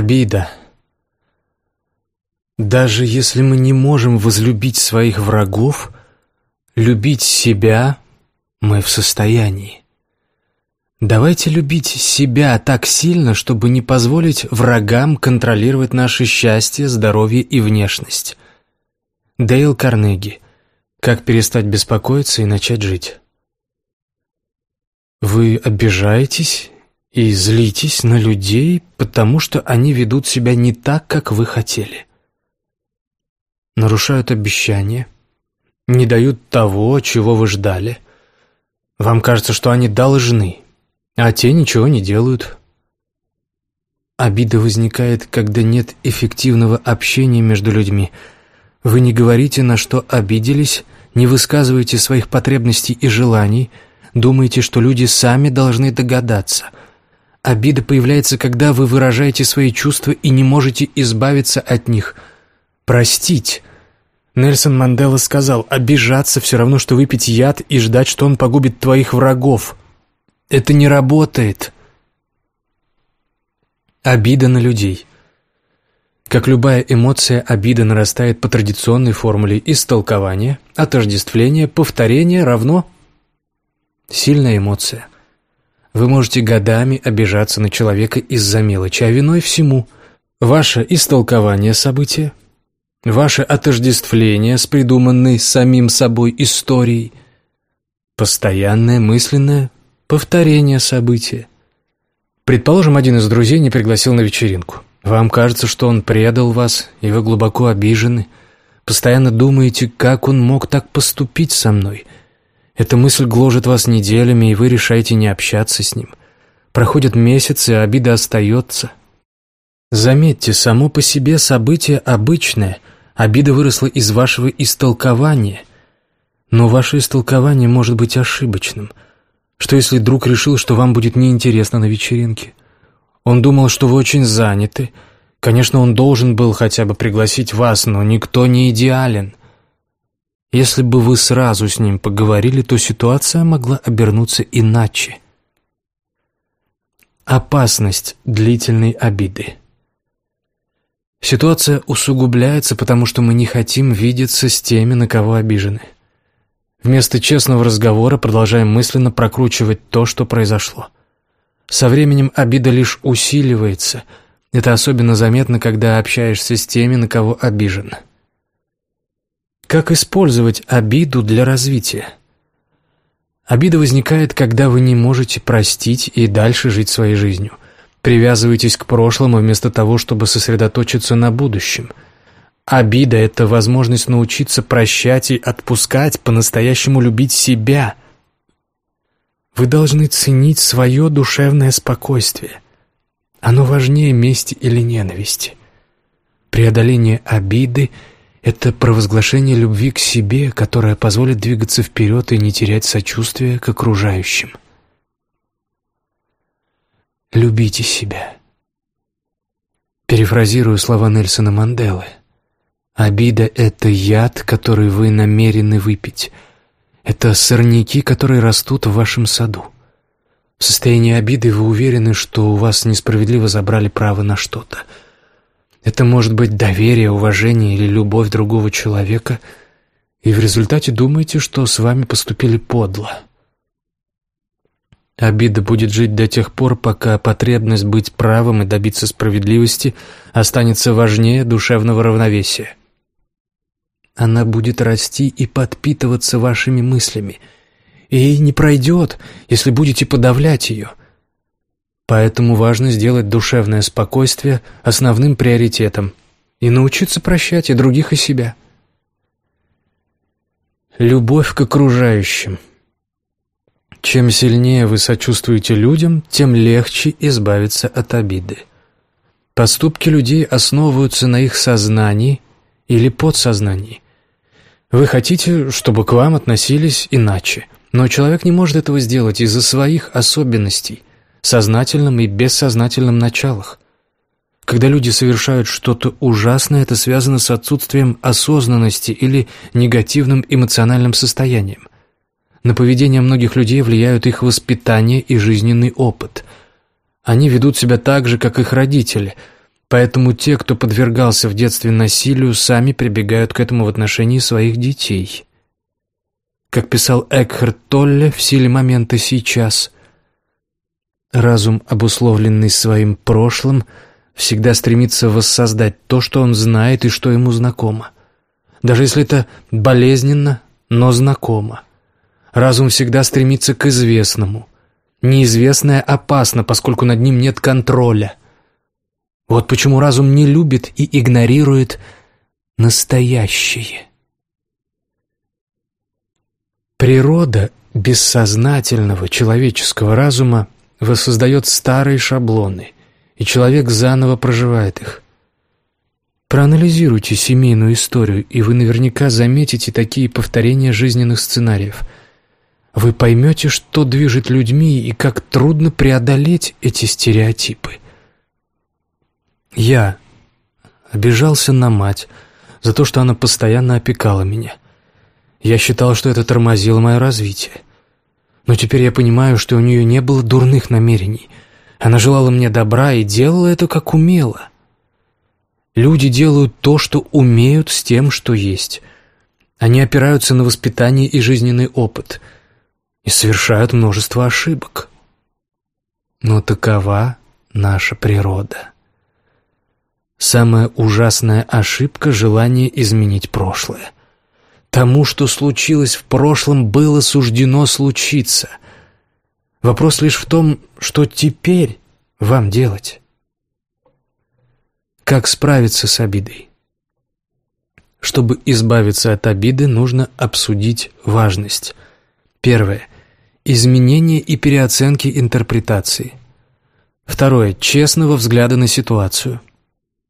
Обида. Даже если мы не можем возлюбить своих врагов, любить себя мы в состоянии. Давайте любить себя так сильно, чтобы не позволить врагам контролировать наше счастье, здоровье и внешность. Дейл Карнеги. Как перестать беспокоиться и начать жить? Вы обижаетесь и злитесь на людей, потому что они ведут себя не так, как вы хотели. Нарушают обещания, не дают того, чего вы ждали. Вам кажется, что они должны, а те ничего не делают. Обида возникает, когда нет эффективного общения между людьми. Вы не говорите, на что обиделись, не высказываете своих потребностей и желаний, думаете, что люди сами должны догадаться – Обида появляется, когда вы выражаете свои чувства и не можете избавиться от них. Простить. Нельсон Мандела сказал, обижаться все равно, что выпить яд и ждать, что он погубит твоих врагов. Это не работает. Обида на людей. Как любая эмоция, обида нарастает по традиционной формуле истолкования, отождествления, повторения равно сильная эмоция. Вы можете годами обижаться на человека из-за мелочи, а виной всему ваше истолкование события, ваше отождествление с придуманной самим собой историей, постоянное мысленное повторение события. Предположим, один из друзей не пригласил на вечеринку. Вам кажется, что он предал вас, и вы глубоко обижены. Постоянно думаете, как он мог так поступить со мной – эта мысль гложет вас неделями, и вы решаете не общаться с ним. Проходят месяцы, а обида остается. Заметьте, само по себе событие обычное. Обида выросла из вашего истолкования. Но ваше истолкование может быть ошибочным. Что если друг решил, что вам будет неинтересно на вечеринке? Он думал, что вы очень заняты. Конечно, он должен был хотя бы пригласить вас, но никто не идеален. Если бы вы сразу с ним поговорили, то ситуация могла обернуться иначе. Опасность длительной обиды. Ситуация усугубляется, потому что мы не хотим видеться с теми, на кого обижены. Вместо честного разговора продолжаем мысленно прокручивать то, что произошло. Со временем обида лишь усиливается. Это особенно заметно, когда общаешься с теми, на кого обижен. Как использовать обиду для развития? Обида возникает, когда вы не можете простить и дальше жить своей жизнью. Привязываетесь к прошлому вместо того, чтобы сосредоточиться на будущем. Обида – это возможность научиться прощать и отпускать, по-настоящему любить себя. Вы должны ценить свое душевное спокойствие. Оно важнее мести или ненависти. Преодоление обиды – это провозглашение любви к себе, которое позволит двигаться вперед и не терять сочувствия к окружающим. Любите себя. Перефразирую слова Нельсона Манделы. Обида — это яд, который вы намерены выпить. Это сорняки, которые растут в вашем саду. В состоянии обиды вы уверены, что у вас несправедливо забрали право на что-то — это может быть доверие, уважение или любовь другого человека, и в результате думаете, что с вами поступили подло. Обида будет жить до тех пор, пока потребность быть правым и добиться справедливости останется важнее душевного равновесия. Она будет расти и подпитываться вашими мыслями, и не пройдет, если будете подавлять ее – Поэтому важно сделать душевное спокойствие основным приоритетом и научиться прощать и других, и себя. Любовь к окружающим. Чем сильнее вы сочувствуете людям, тем легче избавиться от обиды. Поступки людей основываются на их сознании или подсознании. Вы хотите, чтобы к вам относились иначе, но человек не может этого сделать из-за своих особенностей – сознательном и бессознательном началах. Когда люди совершают что-то ужасное, это связано с отсутствием осознанности или негативным эмоциональным состоянием. На поведение многих людей влияют их воспитание и жизненный опыт. Они ведут себя так же, как их родители. Поэтому те, кто подвергался в детстве насилию, сами прибегают к этому в отношении своих детей. Как писал Экхарт Толле в «Силе момента сейчас», разум, обусловленный своим прошлым, всегда стремится воссоздать то, что он знает и что ему знакомо. Даже если это болезненно, но знакомо. Разум всегда стремится к известному. Неизвестное опасно, поскольку над ним нет контроля. Вот почему разум не любит и игнорирует настоящее. Природа бессознательного человеческого разума воссоздает старые шаблоны, и человек заново проживает их. Проанализируйте семейную историю, и вы наверняка заметите такие повторения жизненных сценариев. Вы поймете, что движет людьми и как трудно преодолеть эти стереотипы. Я обижался на мать за то, что она постоянно опекала меня. Я считал, что это тормозило мое развитие. Но теперь я понимаю, что у нее не было дурных намерений. Она желала мне добра и делала это как умела. Люди делают то, что умеют с тем, что есть. Они опираются на воспитание и жизненный опыт и совершают множество ошибок. Но такова наша природа. Самая ужасная ошибка – желание изменить прошлое. Тому, что случилось в прошлом, было суждено случиться. Вопрос лишь в том, что теперь вам делать. Как справиться с обидой? Чтобы избавиться от обиды, нужно обсудить важность. Первое. Изменение и переоценки интерпретации. Второе. Честного взгляда на ситуацию.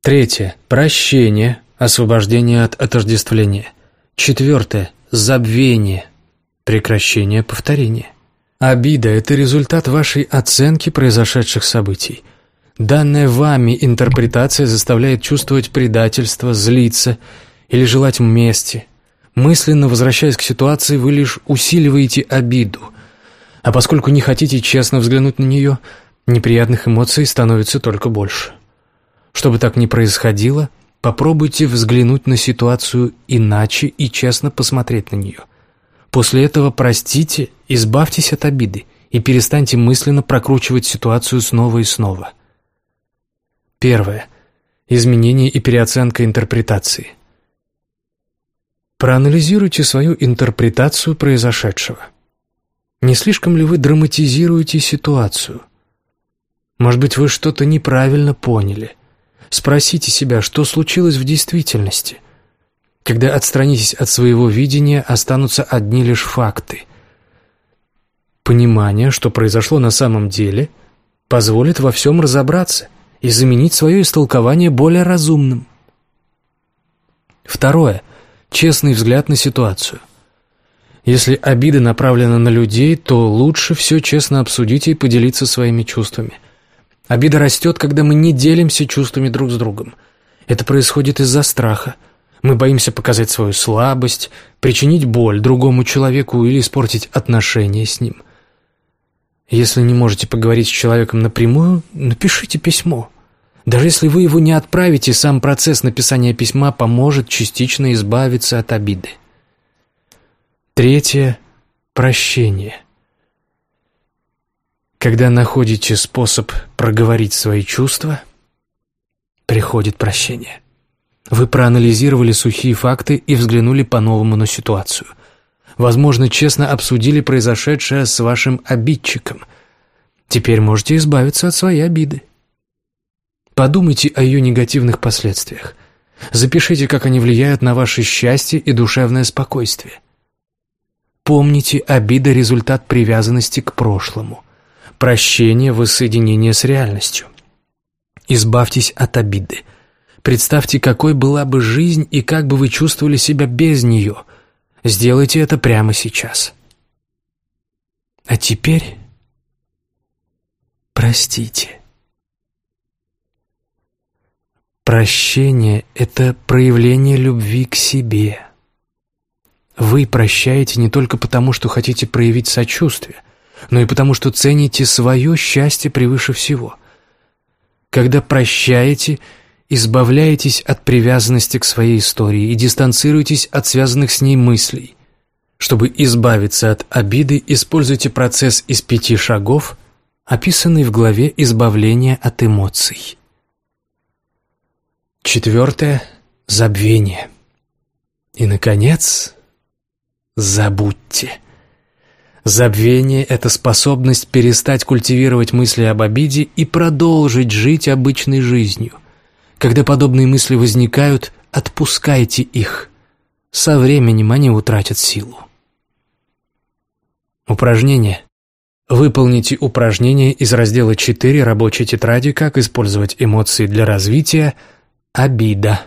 Третье. Прощение, освобождение от отождествления. Четвертое. Забвение, прекращение повторения. Обида – это результат вашей оценки произошедших событий – Данная вами интерпретация заставляет чувствовать предательство, злиться или желать мести. Мысленно возвращаясь к ситуации, вы лишь усиливаете обиду. А поскольку не хотите честно взглянуть на нее, неприятных эмоций становится только больше. Чтобы так не происходило, попробуйте взглянуть на ситуацию иначе и честно посмотреть на нее. После этого простите, избавьтесь от обиды и перестаньте мысленно прокручивать ситуацию снова и снова – Первое. Изменение и переоценка интерпретации. Проанализируйте свою интерпретацию произошедшего. Не слишком ли вы драматизируете ситуацию? Может быть, вы что-то неправильно поняли. Спросите себя, что случилось в действительности. Когда отстранитесь от своего видения, останутся одни лишь факты. Понимание, что произошло на самом деле, позволит во всем разобраться и заменить свое истолкование более разумным. Второе. Честный взгляд на ситуацию. Если обида направлена на людей, то лучше все честно обсудить и поделиться своими чувствами. Обида растет, когда мы не делимся чувствами друг с другом. Это происходит из-за страха. Мы боимся показать свою слабость, причинить боль другому человеку или испортить отношения с ним. Если не можете поговорить с человеком напрямую, напишите письмо. Даже если вы его не отправите, сам процесс написания письма поможет частично избавиться от обиды. Третье – прощение. Когда находите способ проговорить свои чувства, приходит прощение. Вы проанализировали сухие факты и взглянули по-новому на ситуацию. Возможно, честно обсудили произошедшее с вашим обидчиком. Теперь можете избавиться от своей обиды. Подумайте о ее негативных последствиях. Запишите, как они влияют на ваше счастье и душевное спокойствие. Помните, обида – результат привязанности к прошлому. Прощение – воссоединение с реальностью. Избавьтесь от обиды. Представьте, какой была бы жизнь и как бы вы чувствовали себя без нее. Сделайте это прямо сейчас. А теперь простите. Прощение – это проявление любви к себе. Вы прощаете не только потому, что хотите проявить сочувствие, но и потому, что цените свое счастье превыше всего. Когда прощаете, избавляетесь от привязанности к своей истории и дистанцируетесь от связанных с ней мыслей. Чтобы избавиться от обиды, используйте процесс из пяти шагов, описанный в главе «Избавление от эмоций». Четвертое – забвение. И, наконец, забудьте. Забвение – это способность перестать культивировать мысли об обиде и продолжить жить обычной жизнью. Когда подобные мысли возникают, отпускайте их. Со временем они утратят силу. Упражнение. Выполните упражнение из раздела 4 рабочей тетради «Как использовать эмоции для развития. Обида».